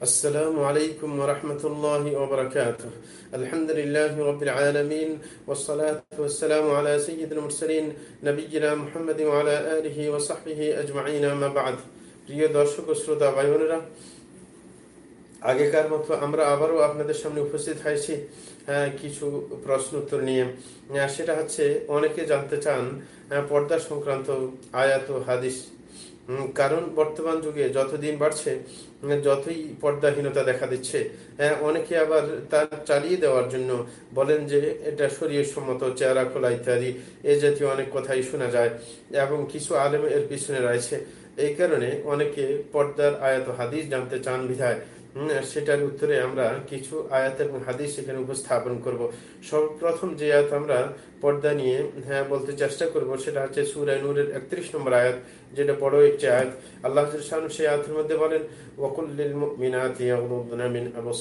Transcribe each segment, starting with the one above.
السلام عليكم ورحمة الله وبركاته الحمد لله رب العالمين والصلاة والسلام على سيد المرسلين نبينا محمد وعلى آله وصحبه أجمعين ما بعد প্রিয় দর্শক ও শ্রোতা ভাই বোনেরা আগেকার মতো আমরা আবারও আপনাদের সামনে উপস্থিত হয়েছি হ্যাঁ, কিছু প্রশ্ন উত্তর নিয়ে হ্যাঁ, সেটা হচ্ছে অনেকে জানতে চান হ্যাঁ, পর্দা সংক্রান্ত আয়াত ও হাদিস উম, কারণ বর্তমান যুগে যতদিন বাড়ছে যতই পর্দাহীনতা দেখা দিচ্ছে হ্যাঁ, অনেকে আবার তা চালিয়ে দেওয়ার জন্য বলেন যে এটা শরীর সম্মত চেহারা খোলা ইত্যাদি এ জাতীয় অনেক কথাই শোনা যায় এবং কিছু আলেম এর পিছনে রয়েছে। এই কারণে অনেকে পর্দার আয়াত হাদিস জানতে চান বিধায় সেটার উত্তরে আমরা কিছু আয়াত এবং হাদিস সেখানে উপস্থাপন করব। সর্বপ্রথম যে আয়াত আমরা পর্দা নিয়ে হ্যাঁ বলতে চেষ্টা করব, সেটা হচ্ছে সুরায় নূরের একত্রিশ নম্বর আয়াত, যেটা বড় একটি আয়াত। আল্লাহ শাহানু সেই আয়াতের মধ্যে বলেন ওকুল্লিল মিনাতি মিন ওয়া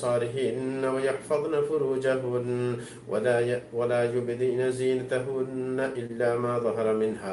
ফুরুজাহুন ওয়া ইউবদিনা জিনাতাহুন ইল্লা মা যাহারা মিনহা।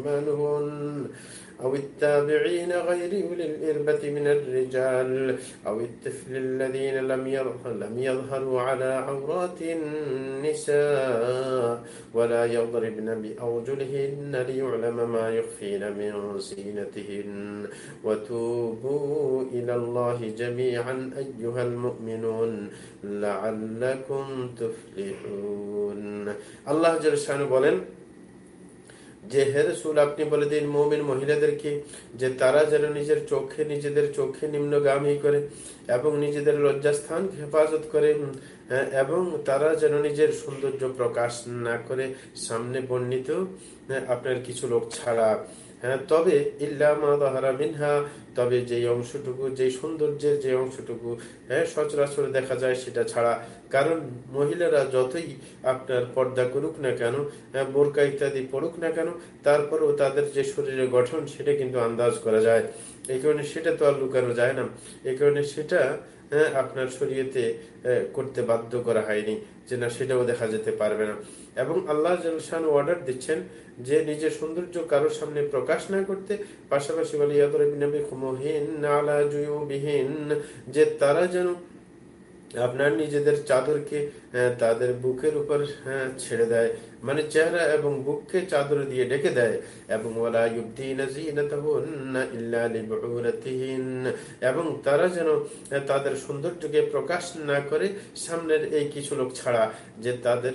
أو التابعين غير أولي الإربة من الرجال أو الطفل الذين لم يظهر لم يظهروا على عورات النساء ولا يضربن بأرجلهن ليعلم ما يخفين من زينتهن وتوبوا إلى الله جميعا أيها المؤمنون لعلكم تفلحون الله جل شانه বলেন যে হে রসুল আপনি বলে দিন মৌমিন মহিলাদেরকে যে তারা যেন নিজের চোখে নিজেদের চোখে নিম্নগামী করে এবং নিজেদের লজ্জাস্থান হেফাজত করে হ্যাঁ, এবং তারা যেন নিজের সৌন্দর্য প্রকাশ না করে সামনে বর্ণিত হ্যাঁ, আপনার কিছু লোক ছাড়া। হ্যাঁ তবে মিনহা তবে যেই অংশটুকু যেই সৌন্দর্যের যে অংশটুকু হ্যাঁ সচরাচর দেখা যায় সেটা ছাড়া। কারণ মহিলারা যতই আপনার পর্দা করুক না কেন হ্যাঁ, বোরকা ইত্যাদি পড়ুক না কেন তারপরেও তাদের যে শরীরের গঠন সেটা কিন্তু আন্দাজ করা যায়। এই কারণে সেটা তো আর লুকানো যায় না। এই কারণে সেটা আপনার শরীয়তে করতে বাধ্য করা হয়নি, যে না সেটাও দেখা যেতে পারবে না। এবং আল্লাহ জলসান অর্ডার দিচ্ছেন যে নিজের সৌন্দর্য কারোর সামনে প্রকাশ না করতে, পাশাপাশি বলে বিহীন যে তারা যেন আপনার নিজেদের চাদরকে তাদের বুকের উপর ছেড়ে দেয়। মানে চেহারা এবং বুককে চাদর দিয়ে ডেকে দেয়। এবং এবং তারা যেন তাদের সৌন্দর্যকে প্রকাশ না করে সামনের এই কিছু লোক ছাড়া, যে তাদের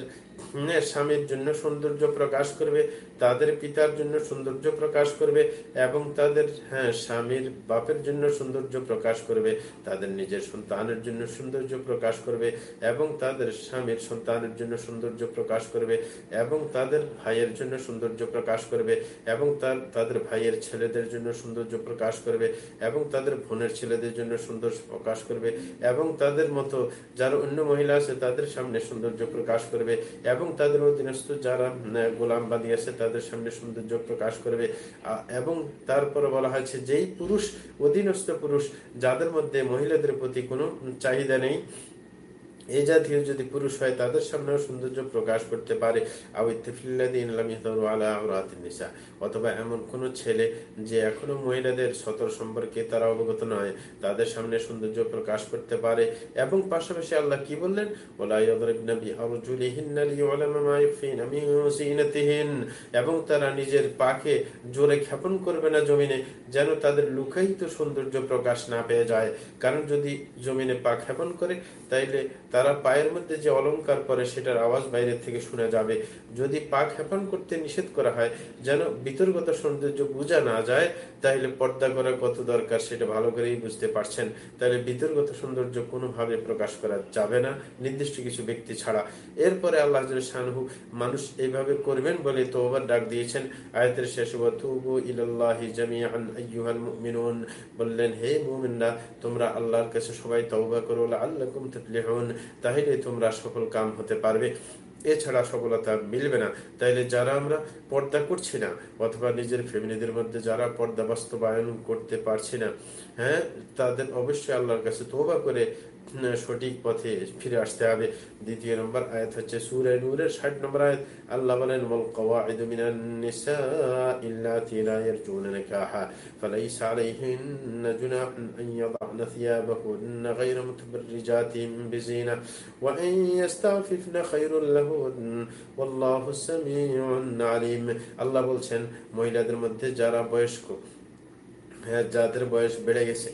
স্বামীর জন্য সৌন্দর্য প্রকাশ করবে তাদের পিতার জন্য সৌন্দর্য প্রকাশ করবে এবং তাদের হ্যাঁ স্বামীর বাপের জন্য সৌন্দর্য প্রকাশ করবে তাদের নিজের সন্তানের জন্য সৌন্দর্য প্রকাশ করবে এবং তাদের স্বামীর সন্তানের জন্য সৌন্দর্য প্রকাশ করবে এবং তাদের ভাইয়ের জন্য সৌন্দর্য প্রকাশ করবে এবং তার তাদের ভাইয়ের ছেলেদের জন্য সৌন্দর্য প্রকাশ করবে এবং তাদের বোনের ছেলেদের জন্য সৌন্দর্য প্রকাশ করবে এবং তাদের মতো যারা অন্য মহিলা আছে তাদের সামনে সৌন্দর্য প্রকাশ করবে এবং তাদের অধীনস্থ যারা উম, গোলাম বাদী আছে তাদের সামনে সৌন্দর্য প্রকাশ করবে। এবং তারপরে বলা হয়েছে, যেই পুরুষ, অধীনস্থ পুরুষ, যাদের মধ্যে মহিলাদের প্রতি কোনো চাহিদা নেই এই জাতীয় যদি পুরুষ হয়, তাদের সামনেও সৌন্দর্য প্রকাশ করতে পারে। নিসা, অথবা এমন কোন ছেলে যে এখনও মহিলাদের সতর সম্পর্কে তারা অবগত নয়, তাদের সামনে সৌন্দর্য প্রকাশ করতে পারে। এবং পাশাপাশি আল্লাহ কি বললেন? এবং তারা নিজের পাকে জোরে ক্ষেপণ করবে না জমিনে, যেন তাদের লুকায়িত সৌন্দর্য প্রকাশ না পেয়ে যায়। কারণ যদি জমিনে পা ক্ষেপণ করে, তাইলে তারা পায়ের মধ্যে যে অলঙ্কার করে সেটার আওয়াজ বাইরে থেকে শোনা যাবে। যদি পাক হেপান করতে নিষেধ করা হয়, যেন বিতর্কত সৌন্দর্য বোঝা না যায়, তাহলে পর্দা করা কত দরকার সেটা ভালো করেই বুঝতে পারছেন। তাহলে বিতর্কত সৌন্দর্য কোনোভাবে প্রকাশ করা যাবে না, নির্দিষ্ট কিছু ব্যক্তি ছাড়া। এরপরে আল্লাহ শাহু মানুষ এইভাবে করবেন বলে তো ডাক দিয়েছেন। আয়তের শেষ বললেন, হে মুমিনরা, তোমরা আল্লাহর কাছে সবাই তওবা করো আল্লাহ তাহলে তোমরা সফল কাম হতে পারবে। এছাড়া সফলতা মিলবে না। তাইলে যারা আমরা পর্দা করছি না, অথবা নিজের ফ্যামিলিদের মধ্যে যারা পর্দা বাস্তবায়ন করতে পারছি না হ্যাঁ তাদের অবশ্যই আল্লাহর কাছে তোবা করে সঠিক পথে ফিরে আসতে হবে। দ্বিতীয় নম্বর আয়াত হচ্ছে সুরায় নূরের ষাট নম্বর আয়াত, আল্লাহ বলেন, ওয়াল কওয়াইদু মিনান নিসাই ইল্লাতি লা ইয়ারজুনা নিকাহা, ফালাইসা আলাইহিন্না জুনাহুন আন ইয়াদ'না থিয়াবাহুন্না গায়রা মুতাবাররিজাতিন বিজিনা, ওয়া আন ইস্তাফিফনা খায়রুল লাহুন, ওয়াল্লাহু সামিউন আলিম। আল্লাহ বলছেন, মহিলাদের মধ্যে যারা বয়স্ক হ্যাঁ যাদের বয়স বেড়ে গেছে,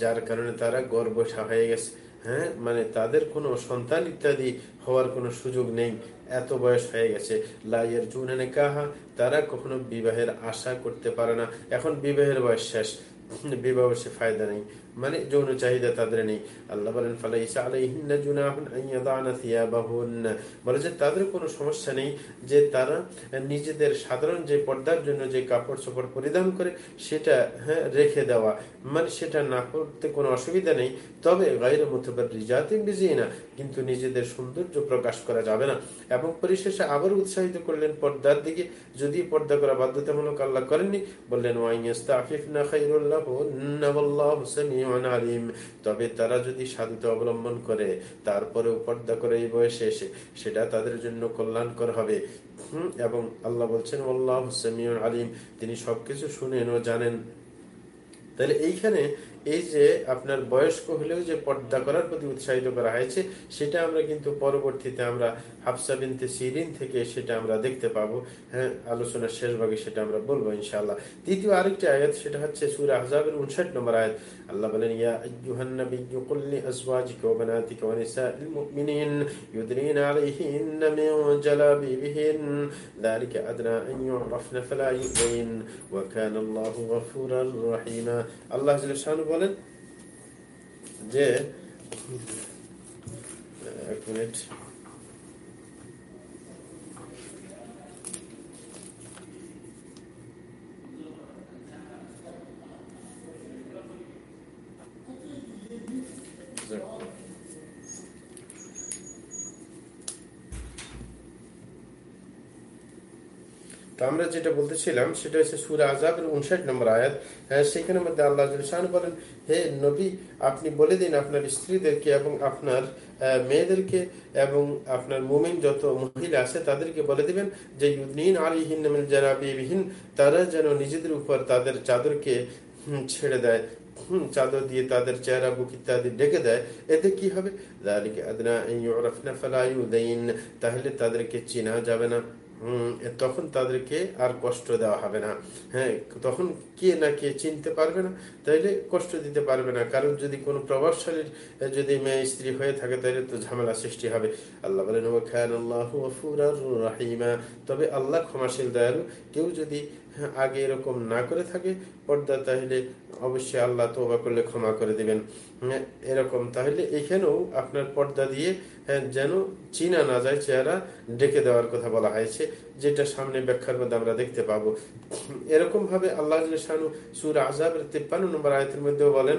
যার কারণে তারা গর্বসা হয়ে গেছে। হ্যাঁ? মানে তাদের কোনো সন্তান ইত্যাদি হওয়ার কোনো সুযোগ নেই। এত বয়স হয়ে গেছে। লাইয়ের জুনে কাহা তারা কখনো বিবাহের আশা করতে পারে না। এখন বিবাহের বয়স শেষ। বিবাহ সে ফায়দা নেই। মানে যৌন চাহিদা তাদের নেই। আল্লাহ বলেন, ফালাইসা বলে যে, তাদের কোনো সমস্যা নেই যে তারা নিজেদের সাধারণ যে পর্দার জন্য যে কাপড় চোপড় পরিধান করে, সেটা হ্যাঁ রেখে দেওয়া। মানে সেটা না করতে কোনো অসুবিধা নেই। তবে গাইর মতবার রিজাতে বিজিয়ে না কিন্তু নিজেদের সৌন্দর্য প্রকাশ করা যাবে না। এবং পরিশেষে আবার উৎসাহিত করলেন পর্দার দিকে। যদি পর্দা করা বাধ্যতামূলক আল্লাহ করেননি, বললেন ওয়াইয়াস্তা আফিফ না খাইরুল্লাহ আলিম। তবে তারা যদি সাধুতা অবলম্বন করে তারপরে পর্দা করে এই বয়সে এসে, সেটা তাদের জন্য কল্যাণকর হবে। এবং আল্লাহ বলছেন, আল্লাহ আলিম। তিনি সবকিছু শুনেন ও জানেন। তাহলে এইখানে এই যে আপনার বয়স্ক হলেও যে পর্দা করার প্রতি উৎসাহিত করা হয়েছে, সেটা আমরা কিন্তু পরবর্তীতে আমরা হাফসা বিনতে সিরিন থেকে সেটা আমরা দেখতে পাবো। হ্যাঁ আলোচনার শেষ ভাগে সেটা আমরা বলব ইনশাআল্লাহ। তৃতীয় আরেকটি আয়াত, সেটা হচ্ছে সুরা আহজাবের উনষাট নম্বর আয়াত। আল্লাহ বলেন, ইয়া আইয়ুহান নাবিয়্যু কুল লিআজওয়াজিকা ওয়া বানাতিকা ওয়া নিসাইল মুমিনিন ইউদরিনা আলাইহিন্না মিন জালাবিবিহিন। যালিকা আদনা আন ইউরাফনা ফালা ইউযিন ওয়া কানা আল্লাহু গফুরার রহিমা। আল্লাহ জাল্লাহু বলেন যে, এক মিনিট তো আমরা যেটা বলতেছিলাম, সেটা হচ্ছে সুরা আজাবের উনষাট নম্বর আয়াত। হ্যাঁ সেখানের মধ্যে আল্লাহ বলেন, হে নবী, আপনি বলে দিন আপনার স্ত্রীদেরকে এবং আপনার মেয়েদেরকে এবং আপনার মুমিন যত মহিলা আছে তাদেরকে বলে দিবেন যে ইউদ্দিন আলিহীন জানাবিহীন তারা যেন নিজেদের উপর তাদের চাদরকে ছেড়ে দেয় চাদর দিয়ে তাদের চেহারা, বুক ইত্যাদি ডেকে দেয়। এতে কি হবে? তাহলে তাদেরকে চেনা যাবে না। তখন তাদেরকে আর কষ্ট দেওয়া হবে না। হ্যাঁ তখন কে না কে চিনতে পারবে না, তাইলে কষ্ট দিতে পারবে না। কারণ যদি কোনো প্রভাবশালীর যদি মেয়ে স্ত্রী হয়ে থাকে তাহলে তো ঝামেলা সৃষ্টি হবে। আল্লাহ বলেন তবে আল্লাহ ক্ষমাশীল, দয়ালু। কেউ যদি আগে এরকম না করে থাকে পর্দা তাহলে অবশ্যই আল্লাহ তোবা করলে ক্ষমা করে দিবেন। এরকম তাহলে এখানেও আপনার পর্দা দিয়ে হ্যাঁ, যেন চিনা না যায় চেহারা ডেকে দেওয়ার কথা বলা হয়েছে যেটা সামনে ব্যাখ্যার মধ্যে আমরা দেখতে পাবো। এরকম ভাবে আল্লাহ সুর আজাবের তিপ্পান্ন নম্বর আয়তের মধ্যেও বলেন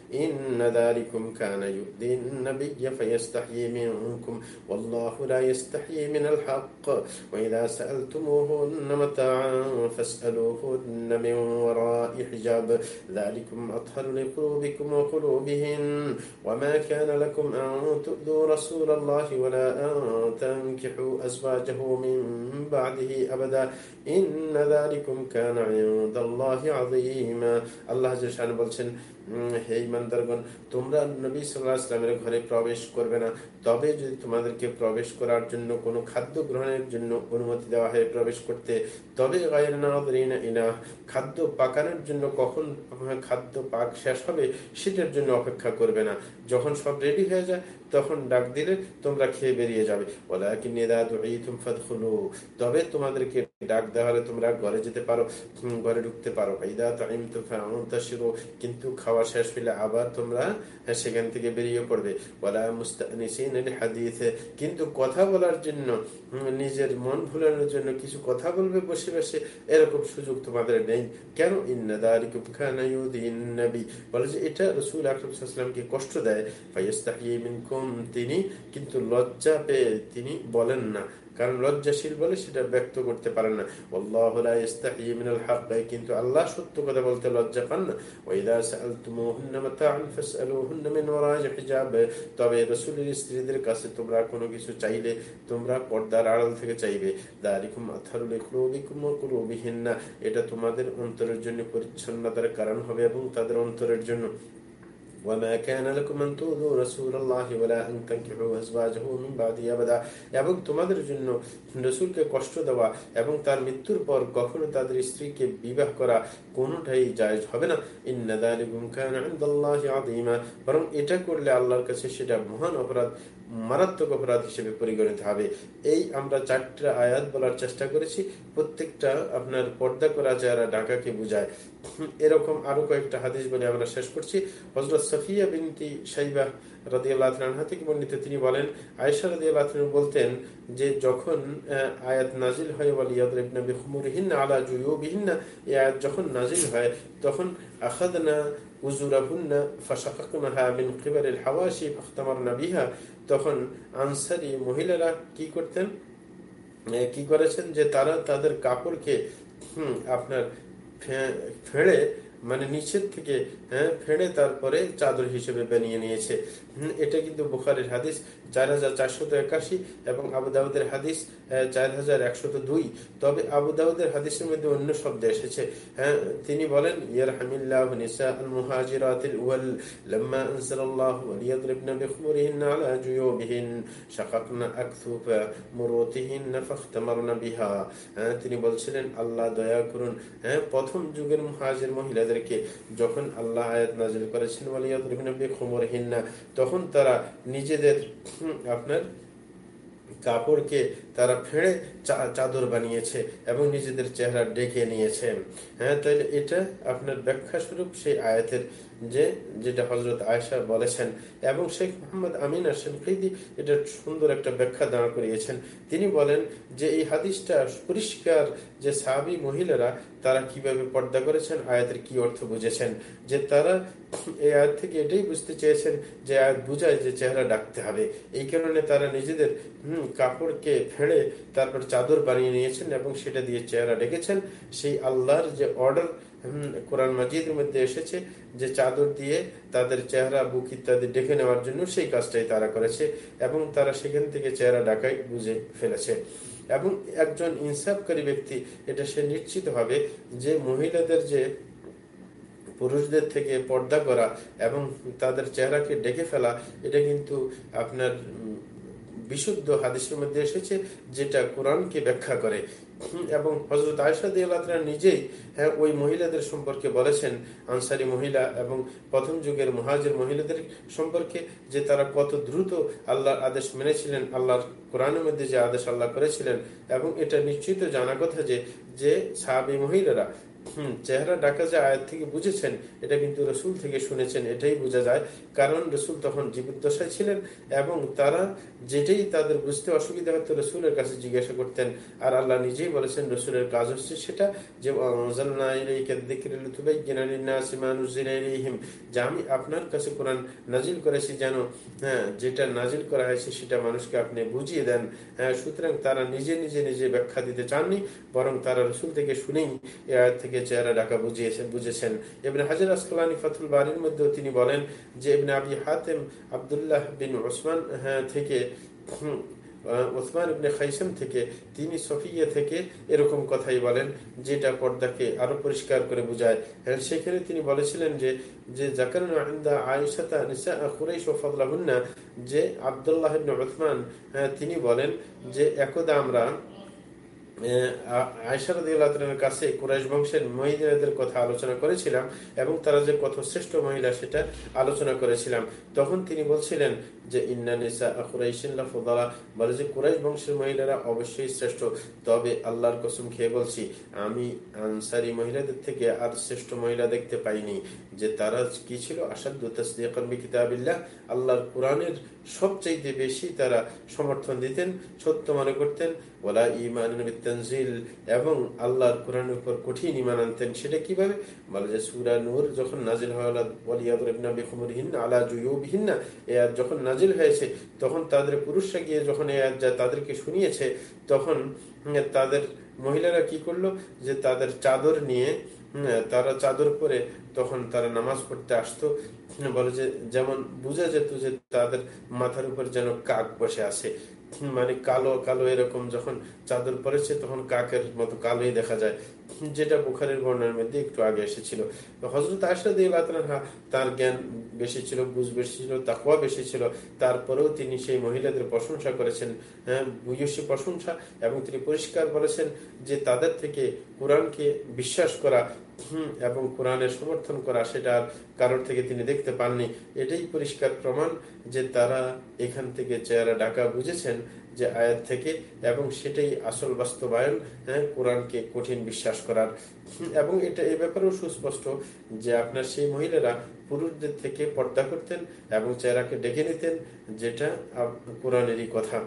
إن ذلكم كان يؤذي النبي فيستحيي منكم والله لا يستحيي من الحق وإذا سألتموهن متاعا فاسألوهن من وراء حجاب ذلكم أطهر لقلوبكم وقلوبهن وما كان لكم أن تؤذوا رسول الله ولا أن تنكحوا أزواجه من بعده أبدا إن ذلكم كان عند الله عظيما الله جل شانه বলছেন হে ইমানদারগণ, তোমরা নবী সাল্লাহ ইসলামের ঘরে প্রবেশ করবে না। তবে যদি তোমাদেরকে প্রবেশ করার জন্য কোনো খাদ্য গ্রহণের জন্য অনুমতি দেওয়া হয় প্রবেশ করতে, তবে ইনা, খাদ্য পাকানোর জন্য কখন খাদ্য পাক শেষ হবে সেটার জন্য অপেক্ষা করবে না। যখন সব রেডি হয়ে যায়, তখন ডাক দিলে তোমরা খেয়ে বেরিয়ে যাবে। তবে তোমাদেরকে ডাক দেওয়া হলে তোমরা ঘরে যেতে পারো ঘরে ঢুকতে পারো। কিন্তু খাওয়া শেষ হইলে আবার তোমরা সেখান থেকে বেরিয়ে পড়বে। কিন্তু কথা বলার জন্য নিজের মন ভুলানোর জন্য কিছু কথা বলবে বসে বসে, এরকম সুযোগ তোমাদের নেই। কেন? ইন্নাদি বলে যে, এটা রসুল আকরমকে কষ্ট দেয়। তিনি কিন্তু লজ্জা পেয়ে তিনি বলেন না। কারণ লজ্জাশীল বলে সেটা ব্যক্ত করতে পারেন না। কিন্তু আল্লাহ সত্য কথা বলতে লজ্জা পান না। তবে রসুলের স্ত্রীদের কাছে তোমরা কোনো কিছু চাইলে তোমরা পর্দার আড়াল থেকে চাইবে। এটা তোমাদের অন্তরের জন্য পরিচ্ছন্নতার কারণ হবে এবং তাদের অন্তরের জন্য। وما كان لكم أن تؤذوا رسول الله ولا أن تنكحوا أزواجه من بعده أبدا এবং তোমাদের জন্য রসুলকে কষ্ট দেওয়া এবং তার মৃত্যুর পর কখনো তাদের স্ত্রীকে বিবাহ করা কোনোটাই জায়জ হবে না বরং এটা করলে আল্লাহর কাছে সেটা মহান অপরাধ মারাত্মক অপরাধ হিসেবে পরিগণিত হবে। এই আমরা চারটা আয়াত বলার চেষ্টা করেছি। প্রত্যেকটা আপনার পর্দা করা যারা ডাকাকে বুঝায়। এরকম আরও কয়েকটা হাদিস বলে আমরা শেষ করছি। হজরত সফিয়া বিনতি সাইবা তিনি বলেন বলতেন যে যখন আয়াত নাজিল হয় ওয়ালিয়াদিনা আলা যখন নাজিল হয়, তখন আখাদনা উজুরাহুন্না মিন হাওয়াশি ফাখতামারনা বিহা তখন মহিলারা কি করতেন? কি করেছেন যে তারা তাদের কাপড়কে আপনার ফেড়ে মানে নিচের থেকে হ্যাঁ ফেড়ে তারপরে চাদর হিসেবে বানিয়ে নিয়েছে। এটা কিন্তু বুখারের হাদিস। চার হাজার একাশি এবং আবুদাউদের হাদিস চার হাজার দুই। তবে আবুদাউদের হাদিসের মধ্যে অন্য শব্দ এসেছে। হ্যাঁ তিনি বলেন ইয়ার তিনি বলছিলেন, আল্লাহ দয়া করুন। হ্যাঁ প্রথম যুগের মুহাজির মহিলাদেরকে যখন আল্লাহ আয়াত নাজিল করেছেন তখন তারা নিজেদের আপনার কাপড়কে তারা ফেড়ে চাদর বানিয়েছে এবং নিজেদের চেহারা ডেকে নিয়েছে। হ্যাঁ তাহলে এটা আপনার ব্যাখ্যা স্বরূপ সেই আয়াতের যে, যেটা হজরত আয়সা বলেছেন এবং শেখ মোহাম্মদ আমিন আসেন ফ্রিদি এটা সুন্দর একটা ব্যাখ্যা দাঁড় করিয়েছেন। তিনি বলেন যে, এই হাদিসটা পরিষ্কার যে সাবি মহিলারা তারা কীভাবে পর্দা করেছেন, আয়াতের কি অর্থ বুঝেছেন? যে তারা এই আয়াত থেকে এটাই বুঝতে চেয়েছেন যে আয়াত বুঝায় যে চেহারা ডাকতে হবে। এই কারণে তারা নিজেদের, হম, কাপড়কে ফেড়ে তারপর চাদর বানিয়ে নিয়েছেন এবং সেটা দিয়ে চেহারা ডেকেছেন সেই আল্লাহর যে অর্ডার কোরআন মাজিদের মধ্যে এসেছে যে চাদর দিয়ে তাদের চেহারা, বুক ইত্যাদি ডেকে নেওয়ার জন্য সেই কাজটাই তারা করেছে এবং তারা সেখান থেকে চেহারা ডাকাই বুঝে ফেলেছে। এবং একজন ইনসাফকারী ব্যক্তি, এটা সে নিশ্চিত হবে যে মহিলাদের যে পুরুষদের থেকে পর্দা করা এবং তাদের চেহারাকে ডেকে ফেলা, এটা কিন্তু আপনার বিশুদ্ধ হাদিসের মধ্যে এসেছে যেটা কোরআনকে ব্যাখ্যা করে। এবং হজরত আয়সা দিয়াল্লাহ নিজেই হ্যাঁ ওই মহিলাদের সম্পর্কে বলেছেন, আনসারি মহিলা এবং প্রথম যুগের মহাজের মহিলাদের সম্পর্কে, যে তারা কত দ্রুত আল্লাহর আদেশ মেনেছিলেন, আল্লাহর কোরআনের মধ্যে যে আদেশ আল্লাহ করেছিলেন, এবং এটা নিশ্চিত জানা কথা যে যে সাহাবি মহিলারা চেহারা ডাকা যে আয়াত থেকে বুঝেছেন, এটা কিন্তু রসুল থেকে শুনেছেন, এটাই বোঝা যায়। কারণ রসুল তখন ছিলেন এবং তারা যেটাই তাদের বুঝতে অসুবিধা হতো, রসুলের কাছে জিজ্ঞাসা করতেন। আর আল্লাহ নিজেই বলেছেন, রসুলের কাজ হচ্ছে সেটা যে আমি আপনার কাছে কোরআন নাজিল করেছি যেন হ্যাঁ যেটা নাজিল করা হয়েছে সেটা মানুষকে আপনি বুঝিয়ে দেন। হ্যাঁ সুতরাং তারা নিজে নিজে নিজে ব্যাখ্যা দিতে চাননি, বরং তারা রসুল থেকে শুনেই থেকে থেকে চেহারা ডাকা বুঝিয়েছেন বুঝেছেন। এমনি হাজার আসকালানি ফাতুল বাড়ির মধ্যেও তিনি বলেন যে এমনি আবি হাতেম আবদুল্লাহ বিন ওসমান হ্যাঁ, থেকে ওসমান ইবনে খাইসাম থেকে তিনি সফিয়া থেকে এরকম কথাই বলেন যেটা পর্দাকে আরও পরিষ্কার করে বুঝায়। সেখানে তিনি বলেছিলেন যে যে জাকার আয়সাতা নিসা খুরাইশ ফদলাহুন্না যে আবদুল্লাহ ইবনে ওসমান তিনি বলেন যে একদা আমরা আয়সারদের কাছে কুরাইশ বংশের মহিলাদের কথা আলোচনা করেছিলাম এবং তারা যে কত শ্রেষ্ঠ মহিলা সেটা আলোচনা করেছিলাম। তখন তিনি বলছিলেন যে ইন্নানিসা কুরাইশিল্লা বলে যে, কুরাইশ বংশের মহিলারা অবশ্যই শ্রেষ্ঠ। তবে আল্লাহর কসম খেয়ে বলছি, আমি আনসারি মহিলাদের থেকে আর শ্রেষ্ঠ মহিলা দেখতে পাইনি। যে তারা কি ছিল? আসাদু তসদিয়াকর্মী কিতাবিল্লাহ। আল্লাহর কোরআনের সবচাইতে বেশি তারা সমর্থন দিতেন, সত্য মনে করতেন ওলা ইমান তানজিল এবং আল্লাহর কোরআনের উপর কঠিন ইমান আনতেন। সেটা কীভাবে? বলে যে সুরা নূর যখন নাজিল আলা এ যখন নাজিল হয়েছে, তখন তাদের পুরুষরা গিয়ে যখন এ আর যা তাদেরকে শুনিয়েছে, তখন তাদের মহিলারা কি করল? যে তাদের চাদর নিয়ে তারা চাদর পরে তখন তারা নামাজ পড়তে আসতো। বলে যে, যেমন বুঝা যেত যে তাদের মাথার উপর যেন কাক বসে আছে। মানে কালো কালো এরকম যখন চাদর পরেছে তখন কাকের মতো কালোই দেখা যায়। যেটা বুখারের বর্ণার মধ্যে একটু আগে এসেছিল। হজরত আশাদ তার জ্ঞান বেশি ছিল, বুঝ বেশি ছিল, তাকুয়া বেশি ছিল, তারপরেও তিনি সেই মহিলাদের প্রশংসা করেছেন। হ্যাঁ ভূয়সী প্রশংসা এবং তিনি পরিষ্কার বলেছেন যে তাদের থেকে কোরআনকে বিশ্বাস করা এবং কোরআনের সমর্থন করা, সেটা কারোর থেকে তিনি দেখতে পাননি। এটাই পরিষ্কার প্রমাণ যে তারা এখান থেকে চেহারা ডাকা বুঝেছেন যে আয়াত থেকে এবং সেটাই আসল বাস্তবায়ন হ্যাঁ কোরআনকে কঠিন বিশ্বাস করার। এবং এটা এ ব্যাপারেও সুস্পষ্ট যে আপনার সেই মহিলারা পুরুষদের থেকে পর্দা করতেন এবং চেহারাকে ডেকে নিতেন, যেটা কোরআনেরই কথা।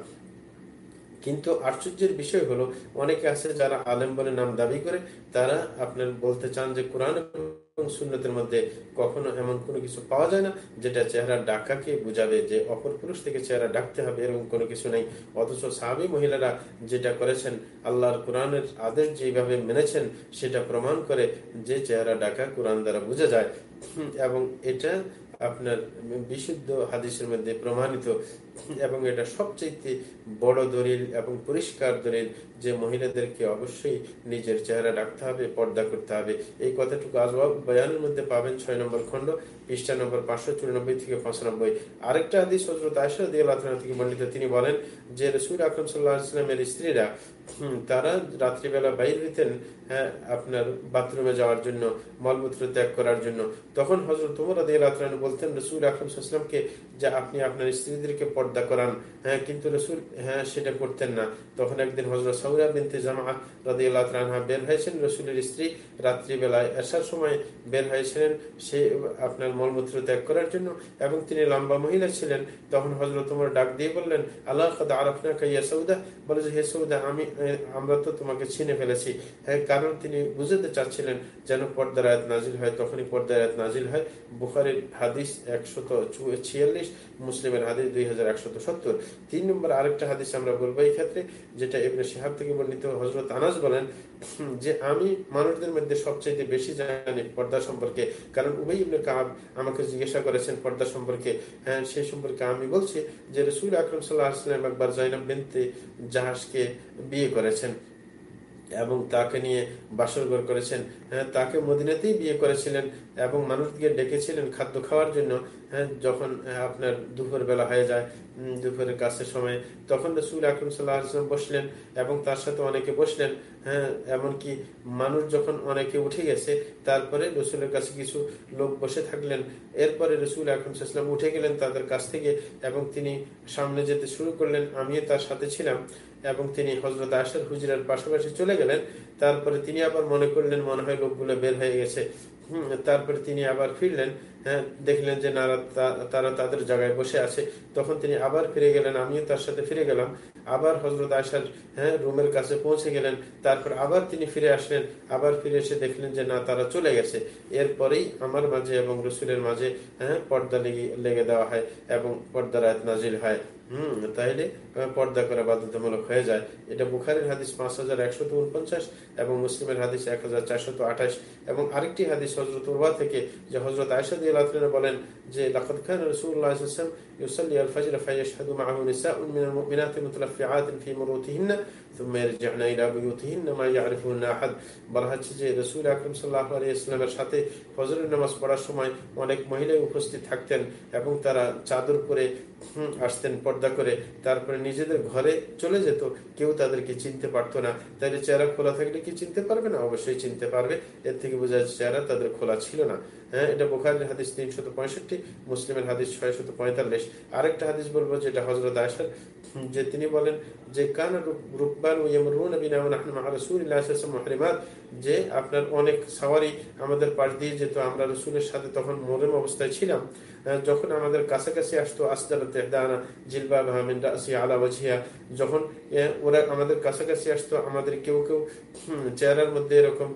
কিন্তু আশ্চর্যের বিষয় হলো, অনেকে আছে যারা আলেম বলে নাম দাবি করে, তারা আপনার বলতে চান যে কোরআন এবং সুন্নতের মধ্যে কখনো এমন কোনো কিছু পাওয়া যায় না, যেটা চেহারা ডাকাকে বুঝাবে যে অপর পুরুষ থেকে চেহারা ডাকতে হবে, এরকম কোনো কিছু নেই। অথচ সাহাবি মহিলারা যেটা করেছেন, আল্লাহর কোরআনের আদেশ যেভাবে মেনেছেন, সেটা প্রমাণ করে যে চেহারা ডাকা কোরআন দ্বারা বোঝা যায়। এবং এটা আপনার বিশুদ্ধ হাদিসের মধ্যে প্রমাণিত এবং এটা সবচেয়ে বড় দলিল এবং পরিষ্কার দলিল যে মহিলাদেরকে অবশ্যই নিজের চেহারা রাখতে হবে, পর্দা করতে হবে। এই কথাটুকু আজবাব বয়ানের মধ্যে পাবেন ছয় নম্বর খণ্ড, পৃষ্ঠা নম্বর পাঁচশো চুরানব্বই থেকে পঁচানব্বই আরেকটা আদি হজরত আয়সা থেকে বর্ণিত, তিনি বলেন যে রসুল আকরম সাল্লাহ ইসলামের স্ত্রীরা তারা রাত্রিবেলা বাইর হইতেন হ্যাঁ আপনার বাথরুমে যাওয়ার জন্য, মলমূত্র ত্যাগ করার জন্য। তখন হজরত তোমরা দিয়ে বলতেন, রসুল আকরম সাল্লামকে যে আপনি আপনার স্ত্রীদেরকে পর্দা করান। হ্যাঁ কিন্তু রসুল হ্যাঁ সেটা করতেন না। তখন একদিন হজরত সৌরা বিনতে জামা রাদি আল্লাহ বের হয়েছেন। রসুলের স্ত্রী রাত্রিবেলায় আসার সময় বের হয়েছিলেন। সে আপনার মলমূত্র ত্যাগ করার জন্য এবং তিনি লম্বা মহিলা ছিলেন। তখন হজরত তোমার ডাক দিয়ে বললেন, আল্লাহ আরফনা কাইয়া সৌদা? বলে যে, হে সৌদা, আমি আমরা তো তোমাকে ছিনে ফেলেছি। হ্যাঁ কারণ তিনি বুঝতে চাচ্ছিলেন যেন পর্দার আয়াত নাজিল হয়। তখনই পর্দার আয়াত নাজিল হয়। বুখারের হাদিস একশত ছিয়াল্লিশ। মুসলিমের হাদিস দুই হাজার একশত সত্তর। তিন নম্বর আরেকটা হাদিস আমরা বলব এই ক্ষেত্রে, যেটা এমনি সিহাব থেকে বর্ণিত হজরত আনাজ বলেন, যে আমি মানুষদের মধ্যে সবচেয়ে বেশি জানি পর্দা সম্পর্কে। কারণ উভয় ইবনে কাব আমাকে জিজ্ঞাসা করেছেন পর্দা সম্পর্কে। হ্যাঁ সেই সম্পর্কে আমি বলছি যে রসুল আকরম সাল্লাহ আসলাম একবার জৈনব বিনতে জাহাজকে বিয়ে করেছেন। এবং তাকে নিয়ে বাসর বাসরঘর করেছেন। হ্যাঁ তাকে মদিনাতেই বিয়ে করেছিলেন এবং মানুষকে ডেকেছিলেন খাদ্য খাওয়ার জন্য। হ্যাঁ যখন আপনার দুপুর বেলা হয়ে যায় দুপুরের কাছের সময়, তখন রসুল আকরম সাল্লাহ আসলাম বসলেন এবং তার সাথে অনেকে বসলেন। হ্যাঁ এমনকি মানুষ যখন অনেকে উঠে গেছে, তারপরে রসুলের কাছে কিছু লোক বসে থাকলেন। এরপরে রসুল আকরম সাল্লাম উঠে গেলেন তাদের কাছ থেকে এবং তিনি সামনে যেতে শুরু করলেন। আমিও তার সাথে ছিলাম। এবং তিনি হজরত আসার হুজরার পাশাপাশি চলে গেলেন। তারপরে তিনি আবার মনে করলেন, মনে হয় লোকগুলো বের হয়ে গেছে। তারপরে তিনি আবার ফিরলেন। দেখলেন যে নারা তারা তাদের জায়গায় বসে আছে। তখন তিনি আবার ফিরে গেলেন, আমিও তার সাথে ফিরে গেলাম। আবার হজরত আয়সার হ্যাঁ রুমের কাছে পৌঁছে গেলেন। তারপর আবার তিনি ফিরে আসলেন। আবার ফিরে এসে দেখলেন যে, না, তারা চলে গেছে। এরপরেই আমার মাঝে এবং রসুলের মাঝে হ্যাঁ পর্দা লেগে লেগে দেওয়া হয় এবং পর্দার আয়াত নাজিল হয়। হম, তাইলে পর্দা করা বাধ্যতামূলক হয়ে যায়। এটা বুখারের হাদিস পাঁচ হাজার একশত উনপঞ্চাশ এবং মুসলিমের হাদিস এক হাজার চারশত আঠাশ এবং আরেকটি হাদিস হজরত উরওয়া থেকে, যে হজরত আয়সা দিয়ে الاثنين بولين جي لقد كان رسول الله صلى الله عليه وسلم يصلي الفجر فيشهد معه نساء من المؤمنات متلفعات في مروتهن বলা হচ্ছে যে সাথে নামাজ পড়ার সময় অনেক মহিলাই উপস্থিত থাকতেন এবং তারা চাদর আসতেন পর্দা করে। তারপরে নিজেদের ঘরে চলে যেত। কেউ তাদেরকে চিনতে পারতো না। তাহলে চেহারা খোলা থাকলে কি চিনতে পারবে না? অবশ্যই চিনতে পারবে। এর থেকে বোঝা যাচ্ছে চেহারা তাদের খোলা ছিল না। হ্যাঁ এটা বোখারের হাদিস তিনশত পঁয়ষট্টি, মুসলিমের হাদিস ছয়শত পঁয়তাল্লিশ। আরেকটা হাদিস বলব, যেটা হজরত আসার যে তিনি বলেন যে, কান রূপ যে আপনার অনেক সাওয়ারি আমাদের পাশ দিয়ে যেত, আমরা রসুলের সাথে তখন মরম অবস্থায় ছিলাম। যখন আমাদের কাছাকাছি আসতো আসদানা জিলবা ভামিন রাসি আলা যখন ওরা আমাদের কাছাকাছি আসতো, আমাদের কেউ কেউ চেহারার মধ্যে এরকম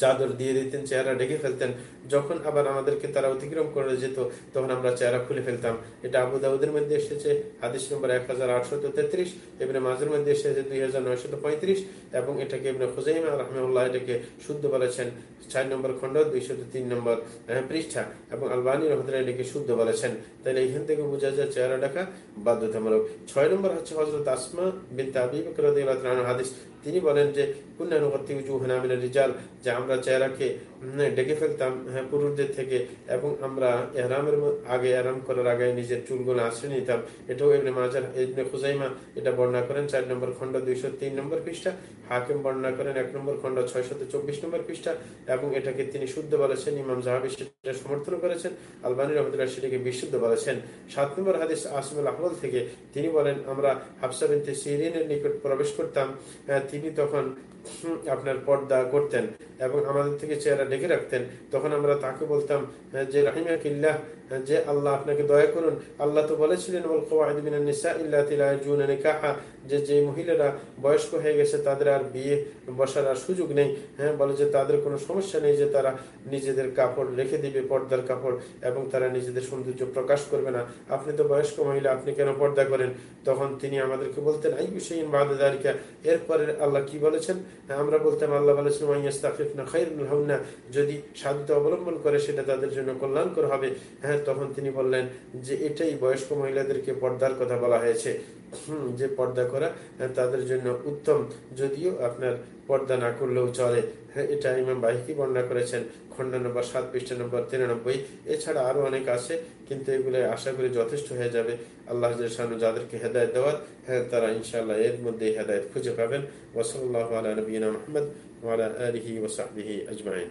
চাদর দিয়ে দিতেন, চেহারা ঢেকে ফেলতেন। যখন আবার আমাদেরকে তারা অতিক্রম করে যেত, তখন আমরা চেহারা খুলে ফেলতাম। এটা আবু দাউদের মধ্যে এসেছে, হাদিস নম্বর এক হাজার আটশত তেত্রিশ এবারে মাঝের মধ্যে এসেছে দুই হাজার নয়শত পঁয়ত্রিশ, এবং এটাকে এমনি খুজাইমা রহমাউল্লাহ এটাকে শুদ্ধ বলেছেন, চার নম্বর খণ্ড, দুইশত তিন নম্বর পৃষ্ঠা, এবং আলবানী রহমতুল্লাহ এটাকে শুদ্ধ বলেছেন। তাহলে এখান থেকে বোঝা যায় চেহারা ডাকা বাধ্যতামূলক। ছয় নম্বর হচ্ছে হজরত আসমা বিন তাবি হাদিস। তিনি বলেন যে আমরা চেহারাকে ডেকে ফেলতাম হ্যাঁ পুরুষদের থেকে এবং আমরা এহরামের আগে এহরাম করার আগে নিজের চুলগুলো আশ্রয় নিতাম। এটাও এমনি মাজার খুজাইমা এটা বর্ণনা করেন চার নম্বর খণ্ড দুইশো তিন নম্বর পৃষ্ঠা। হাকিম বর্ণনা করেন এক নম্বর খণ্ড ছয়শত চব্বিশ নম্বর পৃষ্ঠা এবং এটাকে তিনি শুদ্ধ বলেছেন ইমাম জাহাবি সেটা সমর্থন করেছেন আলবানী রহমতুল্লাহ সেটাকে বিশুদ্ধ বলেছেন। সাত নম্বর হাদিস আসিমুল আহমদ থেকে তিনি বলেন আমরা হাফসা বিনতে সিরিনের নিকট প্রবেশ করতাম। আহ, তিনি তখন আপনার পর্দা করতেন এবং আমাদের থেকে চেহারা ঢেকে রাখতেন। তখন আমরা তাকে বলতাম যে রাহিমা কিল্লাহ যে আল্লাহ আপনাকে দয়া করুন। আল্লাহ তো বলেছিলেন যে যে মহিলারা বয়স্ক হয়ে গেছে তাদের আর বিয়ে বসার আর সুযোগ নেই। হ্যাঁ বলে যে তাদের কোনো সমস্যা নেই যে তারা নিজেদের কাপড় রেখে দিবে পর্দার কাপড় এবং তারা নিজেদের সৌন্দর্য প্রকাশ করবে না। আপনি তো বয়স্ক মহিলা আপনি কেন পর্দা করেন? তখন তিনি আমাদেরকে বলতেন আই হুসেইন বাদারিকা এরপরে আল্লাহ কি বলেছেন? হ্যাঁ, আমরা বলতাম, আল্লাহ বলেছেন ওয়াইয়াস্তাফিফনা খায়রুল যদি সাধুতা অবলম্বন করে, সেটা তাদের জন্য কল্যাণকর হবে। হ্যাঁ তখন তিনি বললেন যে, এটাই বয়স্ক মহিলাদেরকে পর্দার কথা বলা হয়েছে। যে পর্দা করা তাদের জন্য উত্তম। যদিও আপনার পর্দা না করলেও চলে। হ্যাঁ এটা ইমাম বাহিকি বর্ণনা করেছেন খণ্ড নম্বর সাত, পৃষ্ঠা নম্বর তিরানব্বই। এছাড়া আরও অনেক আছে, কিন্তু এগুলো আশা করি যথেষ্ট হয়ে যাবে। আল্লাহ যাদেরকে হেদায়ত দেওয়ার হ্যাঁ তারা ইনশাল্লাহ এর মধ্যে হেদায়ত খুঁজে পাবেন। ওসল্লাহ আলা মোহাম্মদ ওয়ালা ওসাহবিহি আজমাইন।